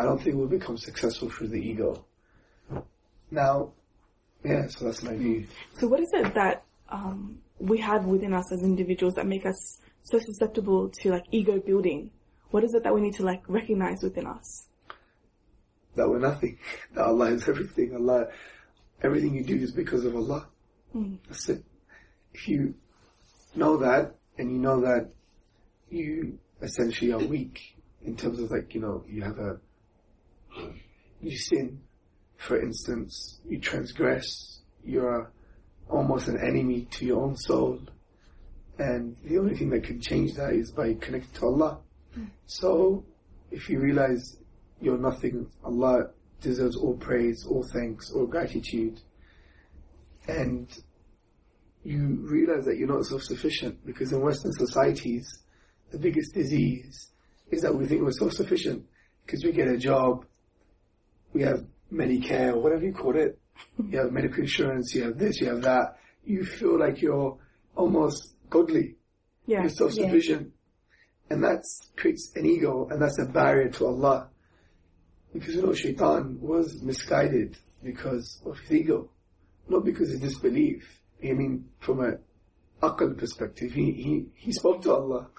I don't think we'll become successful through the ego. Now, yeah, so that's my view. So what is it that um, we have within us as individuals that make us so susceptible to like ego building? What is it that we need to like recognize within us? That we're nothing. That Allah is everything. Allah, everything you do is because of Allah. Mm. That's it. If you know that, and you know that you essentially are weak in terms of like, you know, you have a, you sin, for instance, you transgress, you're almost an enemy to your own soul. And the only thing that can change that is by connecting to Allah. Hmm. So, if you realize you're nothing, Allah deserves all praise, all thanks, all gratitude. And you realize that you're not self-sufficient because in Western societies, the biggest disease is that we think we're self-sufficient because we get a job, we have Medicare or whatever you call it, you have medical insurance, you have this, you have that. You feel like you're almost godly. Yeah. You're self-sufficient. And that creates an ego and that's a barrier to Allah. Because you know, shaitan was misguided because of his ego. Not because of disbelief. I mean, from a aql perspective, he, he, he spoke to Allah.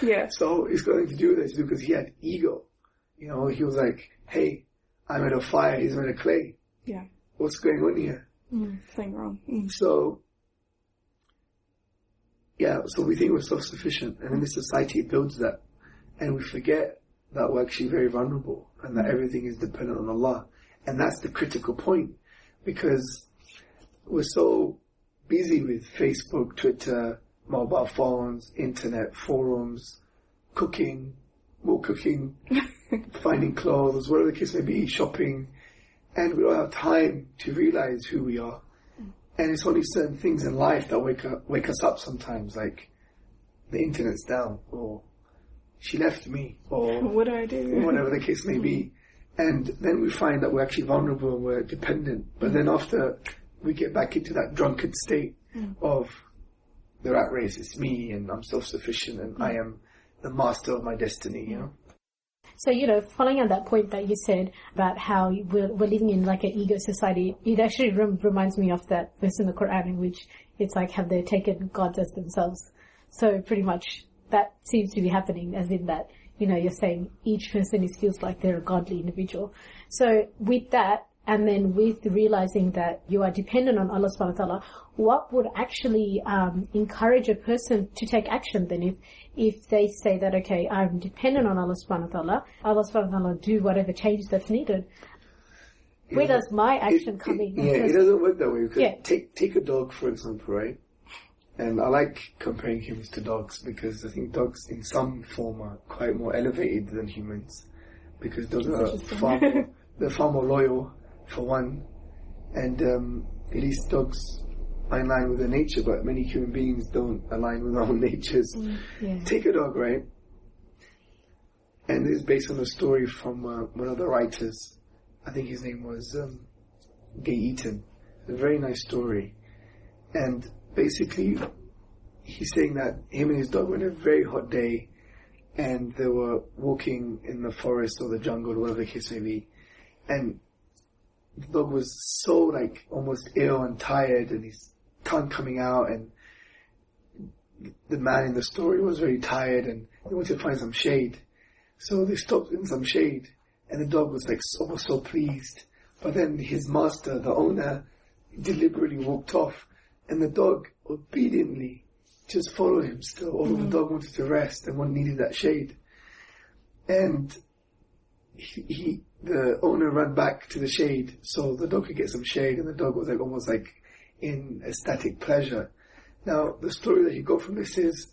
Yeah. So he's going to do this because he had ego. You know, he was like, hey, I made a fire, he's made a clay. Yeah. What's going on here? Mm, something wrong. Mm. So, yeah, so we think we're self-sufficient, and in this society builds that, and we forget that we're actually very vulnerable, and that everything is dependent on Allah, and that's the critical point, because we're so busy with Facebook, Twitter, mobile phones, internet, forums, cooking, more cooking, finding clothes, whatever the case may be, shopping, and we don't have time to realize who we are. Mm. And it's only certain things in life that wake up, wake us up sometimes, like the internet's down, or she left me, or What do I do? whatever the case may be. Mm. And then we find that we're actually vulnerable and we're dependent. But mm. then after we get back into that drunken state of the rat race, it's me and I'm self-sufficient and I am the master of my destiny, you know? So, you know, following on that point that you said about how we're, we're living in like an ego society, it actually rem- reminds me of that verse in the Quran in which it's like, have they taken gods as themselves? So pretty much that seems to be happening as in that, you know, you're saying each person is, feels like they're a godly individual. So with that, and then with realizing that you are dependent on Allah subhanahu wa ta'ala, what would actually um, encourage a person to take action then if if they say that okay, I'm dependent on Allah subhanahu wa ta'ala, Allah subhanahu wa ta'ala do whatever change that's needed. Where does my action It- come it- in? Yeah, it doesn't work that way. Because Yeah. take take a dog for example, right? And I like comparing humans to dogs because I think dogs, in some form, are quite more elevated than humans because dogs are far more, they're far more loyal, for one, and um, at least dogs are in with their nature, but many human beings don't align with our own natures. yeah. Take a dog, right? And this is based on a story from uh, one of the writers. I think his name was um, Gai Eaton. A very nice story. And basically, he's saying that him and his dog were on a very hot day and they were walking in the forest or the jungle, or whatever the case may be. And the dog was so like almost ill and tired and his tongue coming out and the man in the story was very tired and they wanted to find some shade. So they stopped in some shade and the dog was like so, was so pleased. But then his master, the owner, deliberately walked off and the dog obediently just followed him still, although the mm-hmm. dog wanted to rest and one needed that shade. And he, he, the owner ran back to the shade so the dog could get some shade and the dog was like almost like in ecstatic pleasure. Now, the story that you got from this is,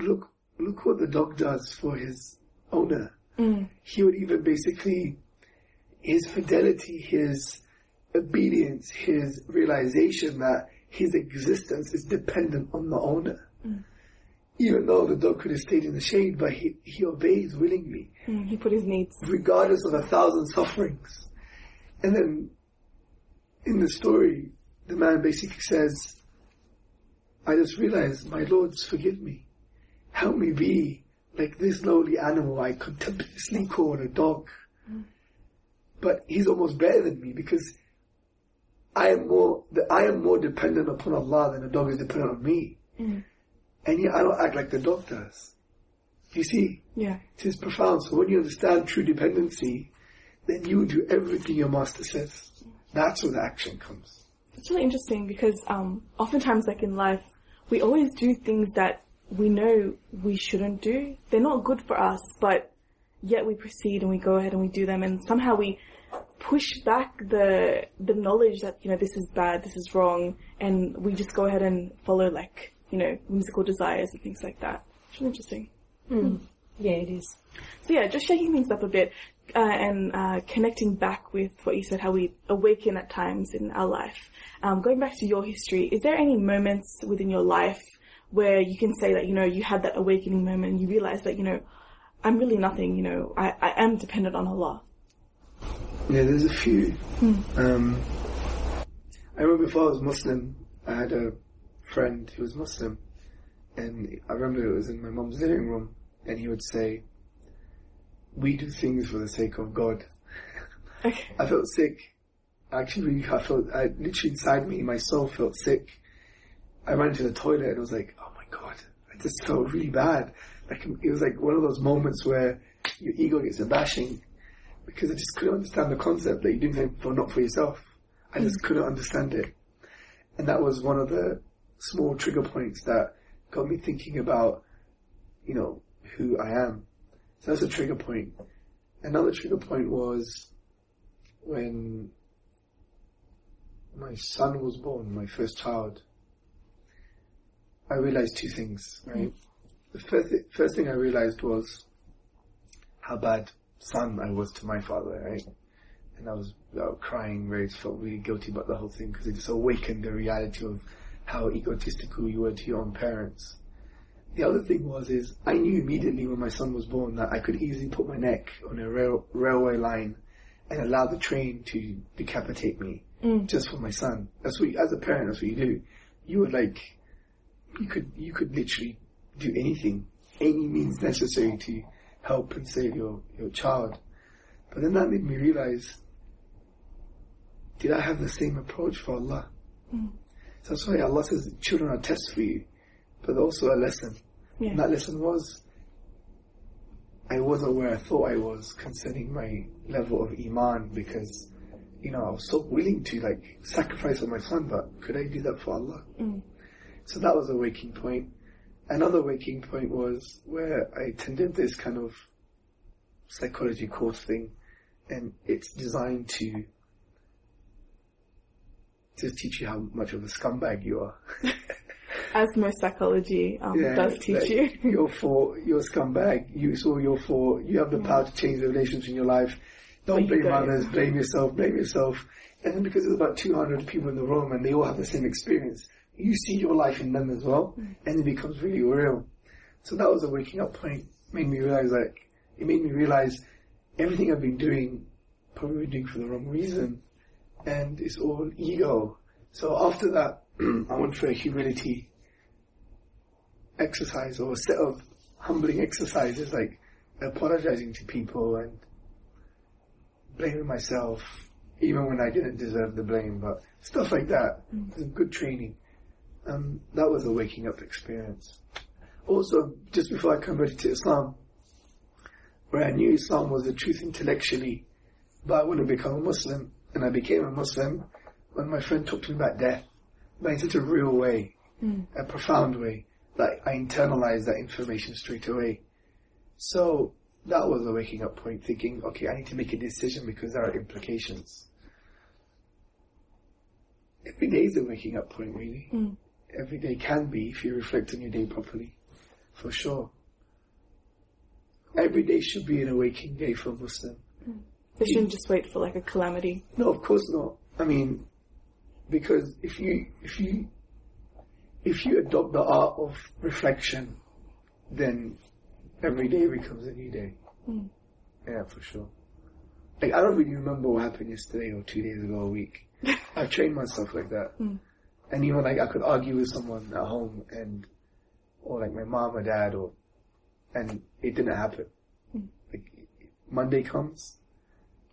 look, look what the dog does for his owner. Mm. He would even basically, his fidelity, his obedience, his realization that his existence is dependent on the owner. Even though the dog could have stayed in the shade, but he, he obeys willingly Mm, he put his needs. regardless of a thousand sufferings. And then in the story, the man basically says, I just realized, my lords, forgive me. Help me be like this lowly animal I contemptuously call a dog. but he's almost better than me because I am more, I am more dependent upon Allah than the dog is dependent on me. Mm. And yet I don't act like the dog does. You see, Yeah. it is profound. So when you understand true dependency, then you do everything your master says. That's where the action comes. It's really interesting because um, oftentimes, like in life, we always do things that we know we shouldn't do. They're not good for us, but yet we proceed and we go ahead and we do them, and somehow we push back the the knowledge that you know this is bad, this is wrong, and we just go ahead and follow like you know musical desires and things like that. It's really interesting. Yeah, it is. So yeah, just shaking things up a bit uh, and uh, connecting back with what you said, how we awaken at times in our life. Um, going back to your history, is there any moments within your life where you can say that you know you had that awakening moment and you realize that you know I'm really nothing. You know, I, I am dependent on Allah. Yeah, there's a few. Um, I remember before I was Muslim, I had a friend who was Muslim, and I remember it was in my mum's living room, and he would say, "We do things for the sake of God." Okay. I felt sick. Actually, I felt, I literally inside me, my soul felt sick. I ran to the toilet and was like, oh my god, I just felt really bad. Like it was like one of those moments where your ego gets a bashing because I just couldn't understand the concept that you're doing something for not for yourself. I just hmm. couldn't understand it, and that was one of the small trigger points that got me thinking about, you know, who I am. So that's a trigger point. Another trigger point was when my son was born, my first child. I realized two things, right? The first, thi- first thing I realized was how bad son I was to my father, right? And I was uh, crying, very, felt really guilty about the whole thing because it just awakened the reality of how egotistical you were to your own parents. The other thing was is I knew immediately when my son was born that I could easily put my neck on a rail, railway line and allow the train to decapitate me mm. just for my son. That's what, you, as a parent, that's what you do. You would like, you could, you could literally do anything, any means necessary to help and save your, your child. But then that made me realize, did I have the same approach for Allah? So that's why Allah says children are tests for you, but also a lesson. Yeah. And that lesson was, I wasn't where I thought I was concerning my level of iman because, you know, I was so willing to like sacrifice on my son, but could I do that for Allah? Mm. So that was a waking point. Another waking point was where I attended this kind of psychology course thing, and it's designed to to teach you how much of a scumbag you are. As most psychology um, does teach like, you. You're for you're a scumbag. You so you're for you have the power to change the relations in your life. Don't you blame don't. others. Blame yourself. Blame yourself. And then because there's about 200 people in the room and they all have the same experience, you see your life in them as well, and it becomes really real. So that was a waking up point. Made me realize like it made me realize everything I've been doing, probably been doing for the wrong reason, and it's all ego. So after that, I went for a humility exercise or a set of humbling exercises like apologizing to people and blaming myself even when I didn't deserve the blame, but stuff like that. Was good training. Um, that was a waking up experience. Also, just before I converted to Islam, where I knew Islam was the truth intellectually, but I wouldn't become a Muslim, and I became a Muslim when my friend talked to me about death, but in such a real way, a profound way, that I internalized that information straight away. So that was a waking up point, thinking, okay, I need to make a decision because there are implications. Every day is a waking up point, really. Mm. Every day can be if you reflect on your day properly, for sure. Every day should be an awakening day for a Muslim. They shouldn't just wait for like a calamity. No, of course not. I mean, because if you if you if you adopt the art of reflection, then every day becomes a new day. Mm. Yeah, for sure. Like I don't really remember what happened yesterday or two days ago, or a week. I've trained myself like that, Mm. and even like I could argue with someone at home and or like my mom or dad or and it didn't happen. Mm. Like Monday comes,